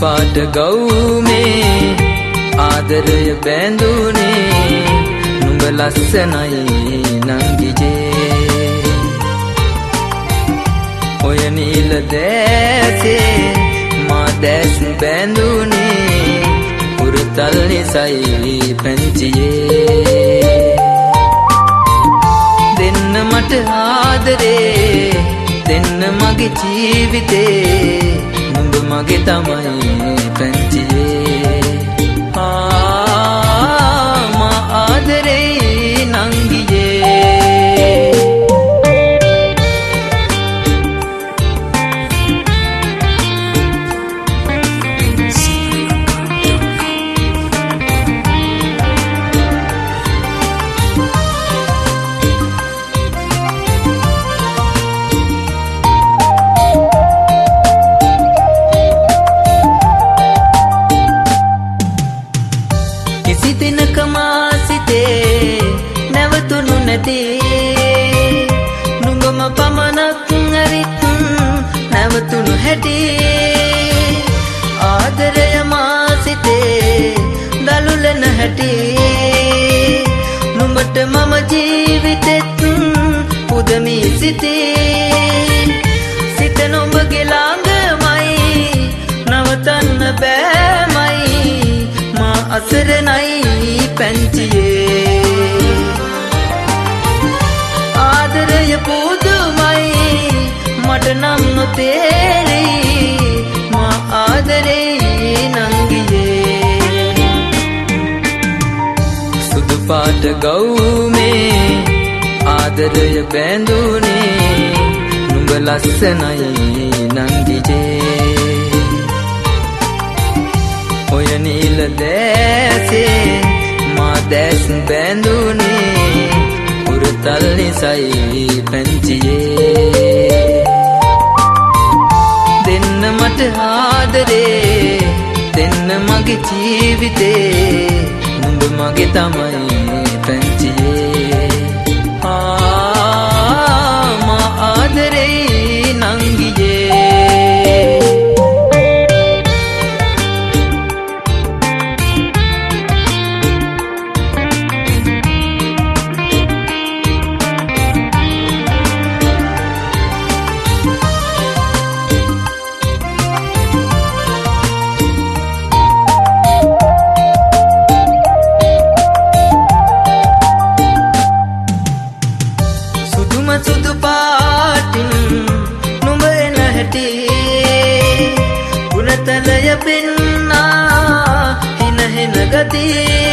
පාට ගෞමේ ආදරය බැඳුනේ නුඹ ලස්සනයි නංගිජේ. ඔය නීල දැසේ මා දැස් බැඳුනේ උරුතල් නිසයි පැංචියේ. දෙන්න මට ආදරේ දෙන්න මගේ ජීවිතේ නුඹ මගේ තමයි පැංචියේ. පමණක් ඇරිත් නැවතුණු හැටි. ආදරය මා සිතේ දලුලන හැටි. නුඹට මම ජීවිතෙත් පුදමී සිතේ සිත නොඹගේ ළඟමයි නවතන්න බෑමයි. මා අසරණයි පැංචියේ නම් නොතේරෙයි මා ආදරේ නංගියේ සුදු පාට ගෞමේ ආදරය බැඳුනේ නුඹ ලස්සනයි නංගිජේ ඔය නීල දැසේ මා දැස් බැඳුනේ උරුතල් නිසයි පැංචියේ. ආදරේ දෙන්න මගේ ජීවිතේ නුඹ මගේ තමයි. ती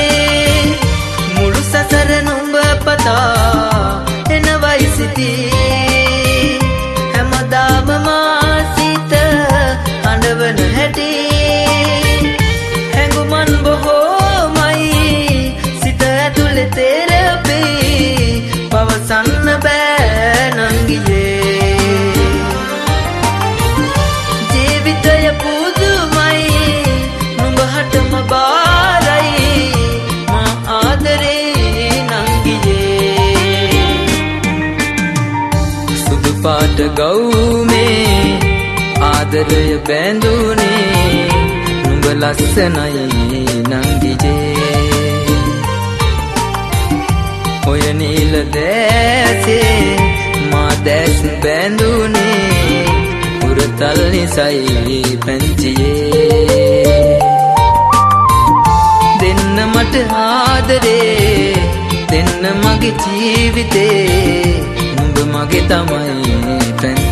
සුදු පාට ගෞමේ ආදරය බැඳුනේ නුඹ ලස්සනයි නංගිජේ. ඔය නීල දැසේ මා දැස් බැඳුනේ උරතල් නිසයි පැංචියේ. දෙන්න මට ආදරේ දෙන්න මගේ ජීවිතේ නුඹ මගේ තමයි පැංචියේ